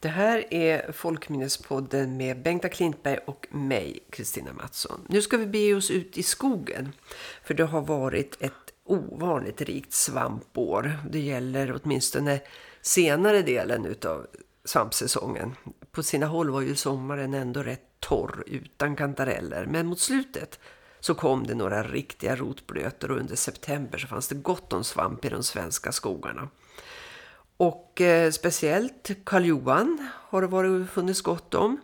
Det här är Folkminnespodden med Bengta Klintberg och mig, Kristina Mattsson. Nu ska vi bege oss ut i skogen, för det har varit ett ovanligt rikt svampår. Det gäller åtminstone senare delen av svampsäsongen. På sina håll var ju sommaren ändå rätt torr utan kantareller, men mot slutet så kom det några riktiga rotblötor och under september så fanns det gott om svamp i de svenska skogarna. Och eh, speciellt Karl Johan har det varit funnits gott om.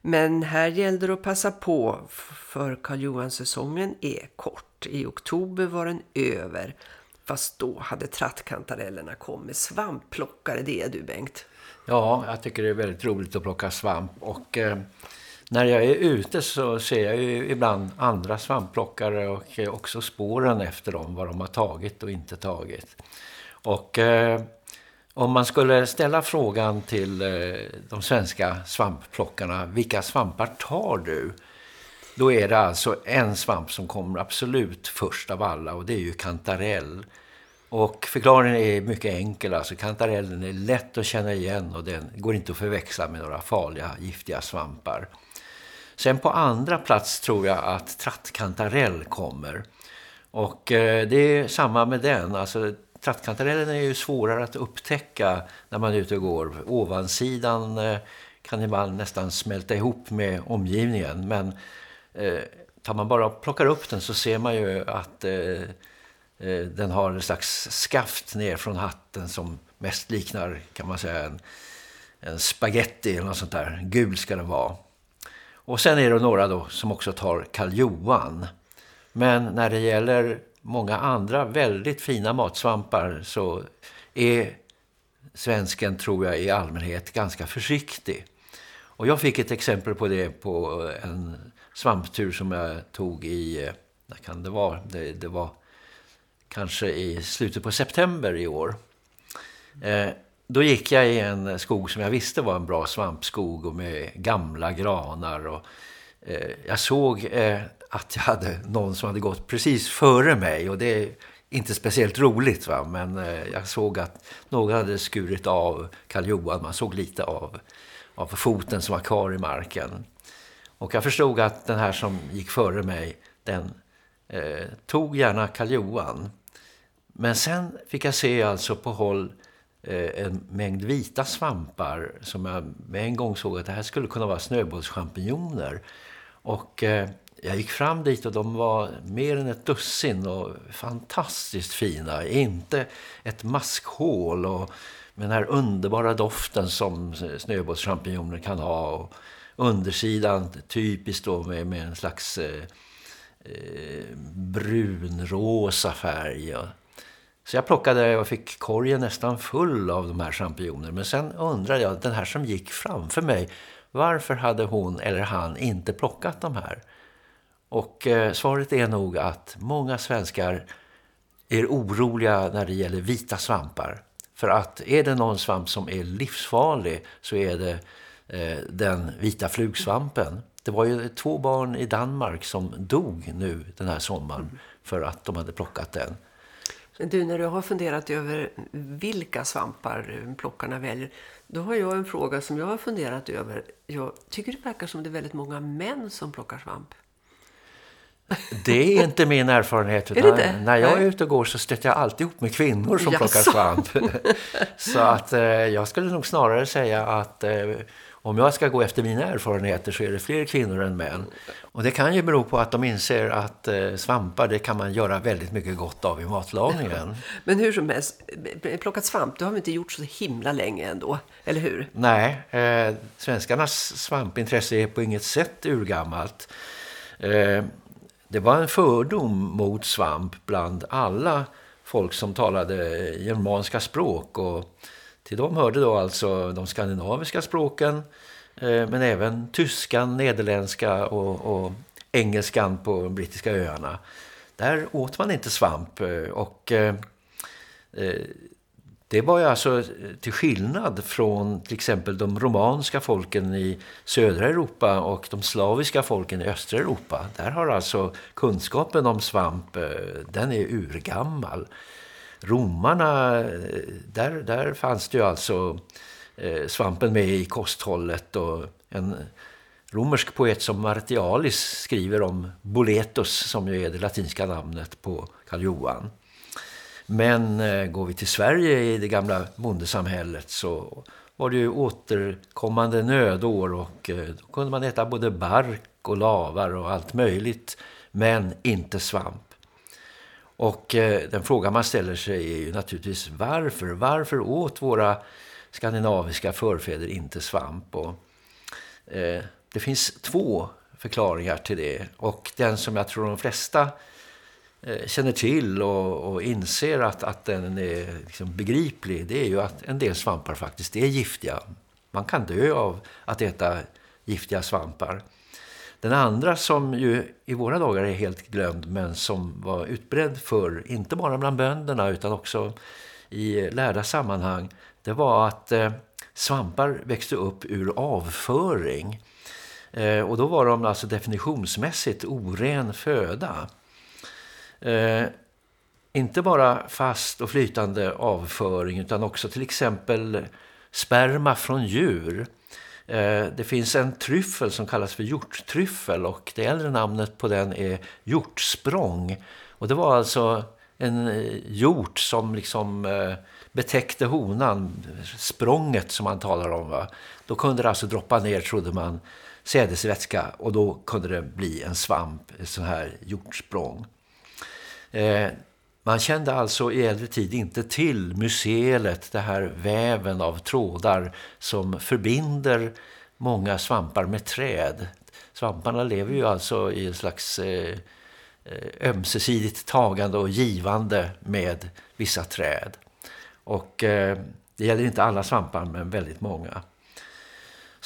Men här gällde det att passa på för Karl Johan-säsongen är kort. I oktober var den över. Fast då hade trattkantarellerna kommit. Svampplockare, det är du Bengt. Ja, jag tycker det är väldigt roligt att plocka svamp. Och eh, när jag är ute så ser jag ju ibland andra svampplockare och eh, också spåren efter dem. Vad de har tagit och inte tagit. Och... Eh, om man skulle ställa frågan till eh, de svenska svampplockarna, vilka svampar tar du? Då är det alltså en svamp som kommer absolut först av alla och det är ju kantarell. Och förklaringen är mycket enkel, alltså kantarellen är lätt att känna igen och den går inte att förväxla med några farliga, giftiga svampar. Sen på andra plats tror jag att trattkantarell kommer. Och eh, det är samma med den, alltså trattkantarellen är ju svårare att upptäcka när man är ute och går. Ovansidan eh, kan ibland nästan smälta ihop med omgivningen. Men eh, tar man bara och plockar upp den så ser man ju att eh, eh, den har en slags skaft ner från hatten som mest liknar kan man säga en, en spaghetti eller något sånt där. Gul ska den vara. Och sen är det några då som också tar Karl Johan. Men när det gäller många andra väldigt fina matsvampar så är svensken tror jag i allmänhet ganska försiktig. Och jag fick ett exempel på det på en svamptur som jag tog i, eh, när kan det vara? Det, det var kanske i slutet på september i år. Eh, då gick jag i en skog som jag visste var en bra svampskog och med gamla granar och eh, jag såg eh, att jag hade någon som hade gått precis före mig och det är inte speciellt roligt va men eh, jag såg att någon hade skurit av Karl Johan, man såg lite av, av foten som var kvar i marken. Och jag förstod att den här som gick före mig, den eh, tog gärna Karl Johan. Men sen fick jag se alltså på håll eh, en mängd vita svampar som jag med en gång såg att det här skulle kunna vara snöbollschampinjoner. Och eh, jag gick fram dit och de var mer än ett dussin och fantastiskt fina. Inte ett maskhål och med den här underbara doften som snöbollschampinjoner kan ha. Och undersidan typiskt då med, med en slags eh, eh brunrosa färg. Så jag plockade och fick korgen nästan full av de här champinjonerna. Men sen undrade jag, den här som gick framför mig, varför hade hon eller han inte plockat de här? Och eh, svaret är nog att många svenskar är oroliga när det gäller vita svampar. För att är det någon svamp som är livsfarlig så är det eh, den vita flugsvampen. Det var ju två barn i Danmark som dog nu den här sommaren för att de hade plockat den. Men du, när du har funderat över vilka svampar eh, plockarna väljer, då har jag en fråga som jag har funderat över. Jag tycker det verkar som det är väldigt många män som plockar svamp. Det är inte min erfarenhet. Utan när jag är ute och går så stöter jag alltid ihop med kvinnor som Jaså. plockar svamp. så att eh, jag skulle nog snarare säga att eh, om jag ska gå efter mina erfarenheter så är det fler kvinnor än män. Och det kan ju bero på att de inser att eh, svampar det kan man göra väldigt mycket gott av i matlagningen. Men hur som helst, plockat svamp det har vi inte gjort så himla länge ändå, eller hur? Nej, eh, svenskarnas svampintresse är på inget sätt urgammalt. Eh, det var en fördom mot svamp bland alla folk som talade germanska språk och till dem hörde då alltså de skandinaviska språken eh, men även tyskan, nederländska och, och engelskan på de brittiska öarna. Där åt man inte svamp eh, och eh, eh det var ju alltså eh, till skillnad från till exempel de romanska folken i södra Europa och de slaviska folken i östra Europa. Där har alltså kunskapen om svamp, eh, den är urgammal. Romarna, eh, där, där fanns det ju alltså svampen med i kosthållet och en romersk poet som Martialis skriver om boletus som ju är det latinska namnet på Karl Johan. Men eh, går vi till Sverige i det gamla bondesamhället så var det ju återkommande nödår och eh, då kunde man äta både bark och lavar och allt möjligt men inte svamp. Och eh, den fråga man ställer sig är ju naturligtvis varför? Varför åt våra skandinaviska förfäder inte svamp? Och, eh, det finns två förklaringar till det och den som jag tror de flesta Eh, känner till och, och, inser att, att den är liksom begriplig det är ju att en del svampar faktiskt är giftiga. Man kan dö av att äta giftiga svampar. Den andra som ju i våra dagar är helt glömd men som var utbredd för inte bara bland bönderna utan också i lärda sammanhang det var att eh, svampar växte upp ur avföring. Eh, och då var de alltså definitionsmässigt oren föda. Eh, inte bara fast och flytande avföring utan också till exempel sperma från djur. Eh, det finns en tryffel som kallas för hjorttryffel och det äldre namnet på den är hjortsprång. Och det var alltså en eh, hjort som liksom eh, betäckte honan, språnget som man talar om. Va? Då kunde det alltså droppa ner, trodde man, sädesvätska och då kunde det bli en svamp, en sån här hjortsprång. Eh, man kände alltså i äldre tid inte till museet, det här väven av trådar som förbinder många svampar med träd. Svamparna lever ju alltså i en slags eh, eh ömsesidigt tagande och givande med vissa träd. Och eh, det gäller inte alla svampar men väldigt många.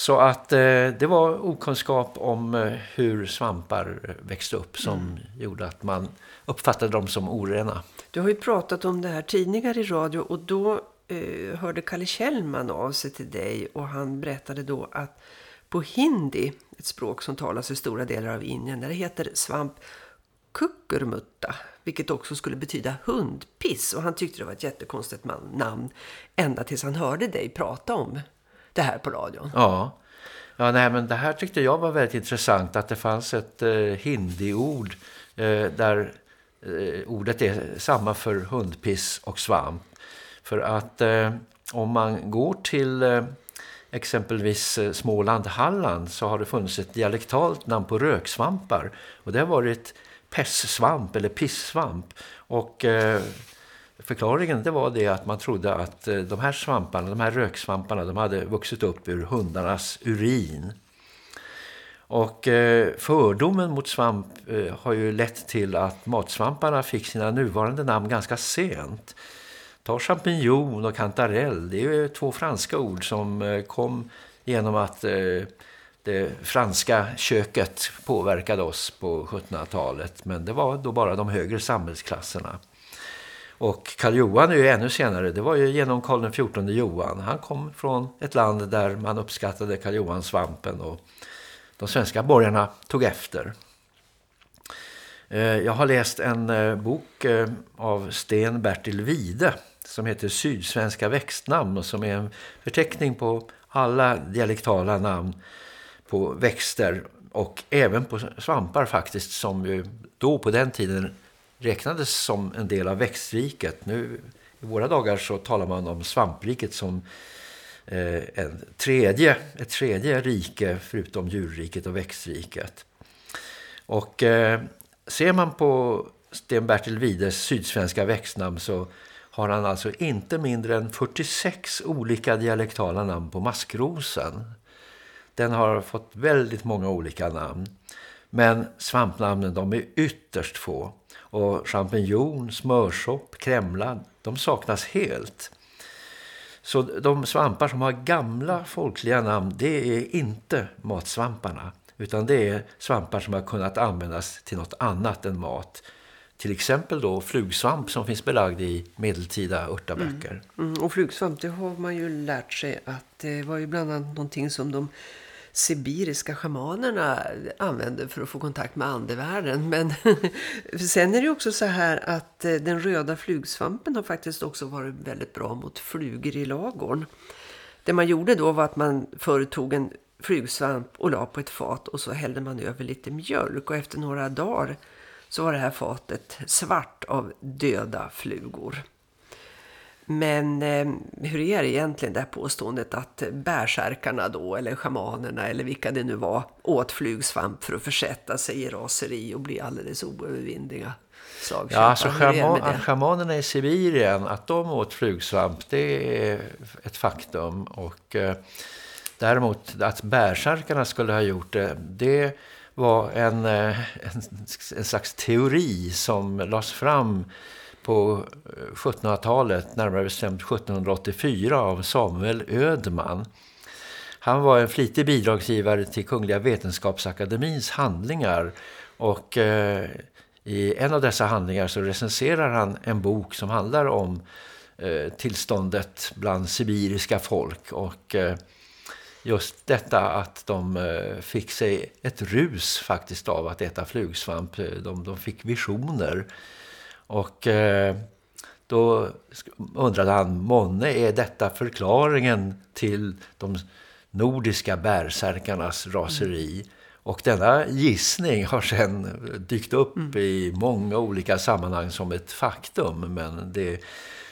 Så att eh, det var okunskap om eh, hur svampar växte upp som mm. gjorde att man uppfattade dem som orena. Du har ju pratat om det här tidigare i radio och då eh, hörde Kalle Kjellman av sig till dig och han berättade då att på hindi, ett språk som talas i stora delar av Indien, där det heter svamp kukurmutta, vilket också skulle betyda hundpiss. Och han tyckte det var ett jättekonstigt namn ända tills han hörde dig prata om det här på radion. Ja, ja nej, men det här tyckte jag var väldigt intressant att det fanns ett eh, hindi-ord eh, där eh, ordet är samma för hundpiss och svamp. För att eh, om man går till eh, exempelvis eh, Småland, Halland så har det funnits ett dialektalt namn på röksvampar. Och det har varit pesssvamp eller pissvamp. Och eh, förklaringen det var det att man trodde att eh, de här svamparna, de här röksvamparna, de hade vuxit upp ur hundarnas urin. Och eh, fördomen mot svamp eh, har ju lett till att matsvamparna fick sina nuvarande namn ganska sent. Ta champignon och kantarell, det är ju två franska ord som kom genom att det franska köket påverkade oss på 1700-talet. Men det var då bara de högre samhällsklasserna. Och Karl Johan är ju ännu senare, det var ju genom Karl XIV Johan. Han kom från ett land där man uppskattade Karl Johan svampen och de svenska borgarna tog efter. Eh, jag har läst en eh, bok eh, av Sten Bertil Vide som heter Sydsvenska växtnamn och som är en förteckning på alla dialektala namn på växter och även på svampar faktiskt som ju då på den tiden räknades som en del av växtriket. Nu i våra dagar så talar man om svampriket som Eh, en tredje, ett tredje rike förutom djurriket och växtriket. Och eh, ser man på Sten Bertil Wides sydsvenska växtnamn så har han alltså inte mindre än 46 olika dialektala namn på maskrosen. Den har fått väldigt många olika namn. Men svampnamnen de är ytterst få. Och champignon, smörsopp, kremla, de saknas helt. Så de svampar som har gamla folkliga namn, det är inte matsvamparna. Utan det är svampar som har kunnat användas till något annat än mat. Till exempel då flugsvamp som finns belagd i medeltida örtaböcker. Mm. Mm. Och flugsvamp, det har man ju lärt sig att det var ju bland annat någonting som de sibiriska schamanerna använde för att få kontakt med andevärlden. Men sen är det också så här att eh, den röda flugsvampen har faktiskt också varit väldigt bra mot flugor i lagorn. Det man gjorde då var att man företog en flugsvamp och la på ett fat och så hällde man över lite mjölk och efter några dagar så var det här fatet svart av döda flugor. Men eh, hur är det egentligen det här påståendet att bärsärkarna då, eller schamanerna eller vilka det nu var, åt flugsvamp för att försätta sig i raseri och bli alldeles oövervinnliga? Ja, alltså schaman, schamanerna i Sibirien, att de åt flugsvamp, det är ett faktum. Och eh, däremot att bärsärkarna skulle ha gjort det, det var en, eh, en, en slags teori som lades fram på eh, 1700-talet, närmare bestämt 1784 av Samuel Ödman. Han var en flitig bidragsgivare till Kungliga Vetenskapsakademins handlingar och eh, i en av dessa handlingar så recenserar han en bok som handlar om eh, tillståndet bland sibiriska folk och eh, just detta att de eh, fick sig ett rus faktiskt av att äta flugsvamp. De, de fick visioner och eh, då undrade han, månne är detta förklaringen till de nordiska bärsärkarnas raseri? Mm. Och denna gissning har sedan dykt upp mm. i många olika sammanhang som ett faktum. Men det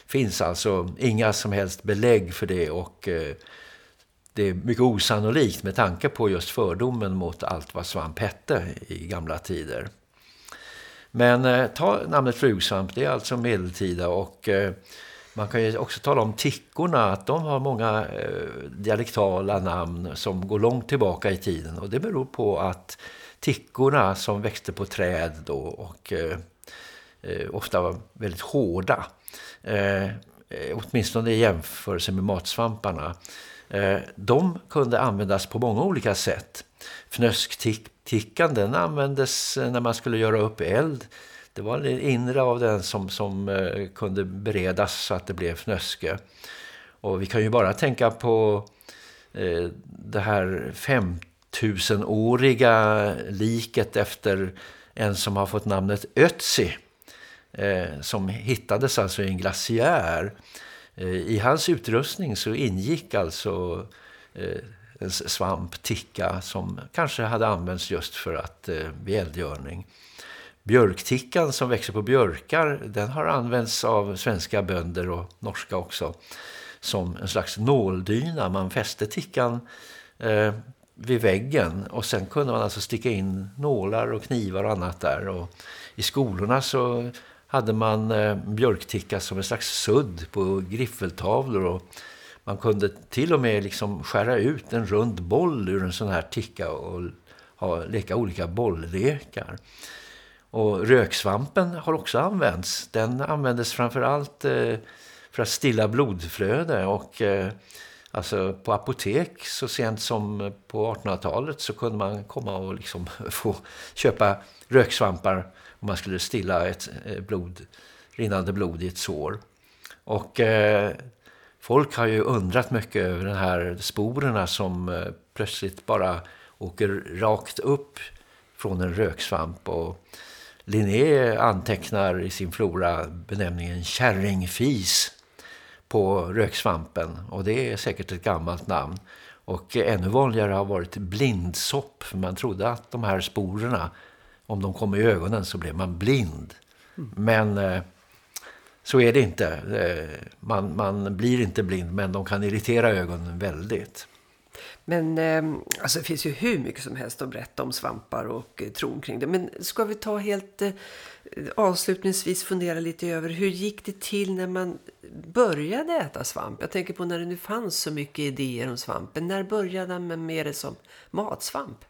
finns alltså inga som helst belägg för det och eh, det är mycket osannolikt med tanke på just fördomen mot allt vad svamp hette i gamla tider. Men eh, ta namnet flugsvamp, det är alltså medeltida och eh, man kan ju också tala om tickorna, att de har många eh, dialektala namn som går långt tillbaka i tiden. Och det beror på att tickorna som växte på träd då och eh, eh ofta var väldigt hårda, eh, eh åtminstone i jämförelse med matsvamparna, eh, de kunde användas på många olika sätt. Fnösktick Tickan den användes eh, när man skulle göra upp eld. Det var det inre av den som, som eh, kunde beredas så att det blev fnöske. Och vi kan ju bara tänka på eh, det här 5000-åriga liket efter en som har fått namnet Ötzi. Eh, som hittades alltså i en glaciär. Eh, I hans utrustning så ingick alltså eh, en svamp, ticka, som kanske hade använts just för att eh, vid eldgörning. Björktickan som växer på björkar, den har använts av svenska bönder och norska också som en slags nåldyna. Man fäste tickan eh, vid väggen och sen kunde man alltså sticka in nålar och knivar och annat där. Och I skolorna så hade man eh, björkticka som en slags sudd på griffeltavlor och man kunde till och med liksom skära ut en rund boll ur en sån här ticka och ha, leka olika bolllekar. Och röksvampen har också använts. Den användes framförallt eh, för att stilla blodflöde och eh, alltså på apotek så sent som på 1800-talet så kunde man komma och liksom få köpa röksvampar om man skulle stilla ett eh, blod, rinnande blod i ett sår. Och eh, folk har ju undrat mycket över de här sporerna som eh, plötsligt bara åker rakt upp från en röksvamp och Linné antecknar i sin flora benämningen kärringfis på röksvampen och det är säkert ett gammalt namn. Och ännu vanligare har varit blindsopp för man trodde att de här sporerna, om de kom i ögonen så blev man blind. Mm. Men eh, så är det inte. Eh, man, man blir inte blind men de kan irritera ögonen väldigt. Men eh, alltså det finns ju hur mycket som helst att berätta om svampar och eh, tron kring det. Men ska vi ta helt avslutningsvis fundera lite över hur gick det till när man började äta svamp? Jag tänker på när det nu fanns så mycket idéer om svampen. När började man med det som matsvamp?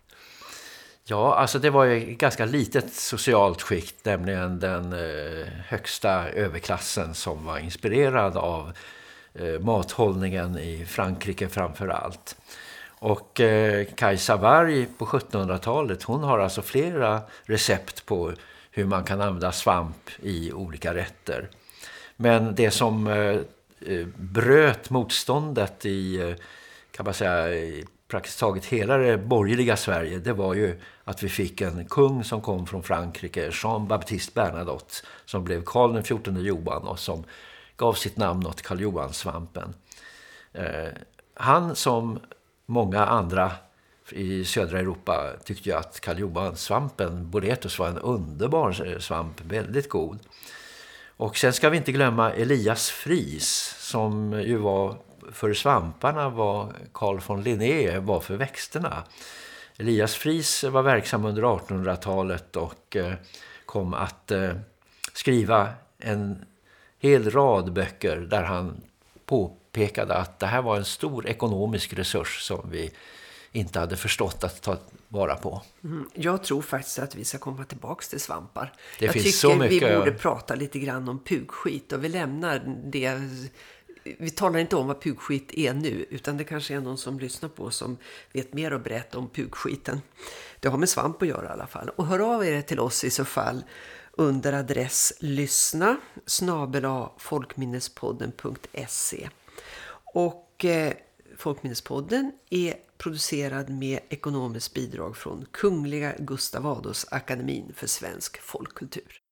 Ja, alltså det var ju ett ganska litet socialt skikt, nämligen den eh, högsta överklassen som var inspirerad av eh, mathållningen i Frankrike framför allt. Och eh, Kajsa Varg på 1700-talet, hon har alltså flera recept på hur man kan använda svamp i olika rätter. Men det som eh, eh bröt motståndet i, eh, kan man säga, praktiskt taget hela det borgerliga Sverige, det var ju att vi fick en kung som kom från Frankrike, Jean-Baptiste Bernadotte, som blev Karl den 14 Johan och som gav sitt namn åt Karl Johan-svampen. Eh, han som många andra i södra Europa tyckte jag att Karl Johan svampen Boretus var en underbar eh, svamp, väldigt god. Och sen ska vi inte glömma Elias Fries som ju var för svamparna vad Carl von Linné var för växterna. Elias Fries var verksam under 1800-talet och eh, kom att eh, skriva en hel rad böcker där han påpekade att det här var en stor ekonomisk resurs som vi inte hade förstått att ta vara på. Mm, jag tror faktiskt att vi ska komma tillbaka till svampar. Det jag finns tycker så mycket... vi borde prata lite grann om pugskit och vi lämnar det. Vi talar inte om vad pugskit är nu utan det kanske är någon som lyssnar på som vet mer och berätta om pugskiten. Det har med svamp att göra i alla fall. Och hör av er till oss i så fall under adress lyssna snabela folkminnespodden.se och eh, Folkminnespodden är producerad med ekonomiskt bidrag från Kungliga Gustav Adolfs akademin för svensk folkkultur.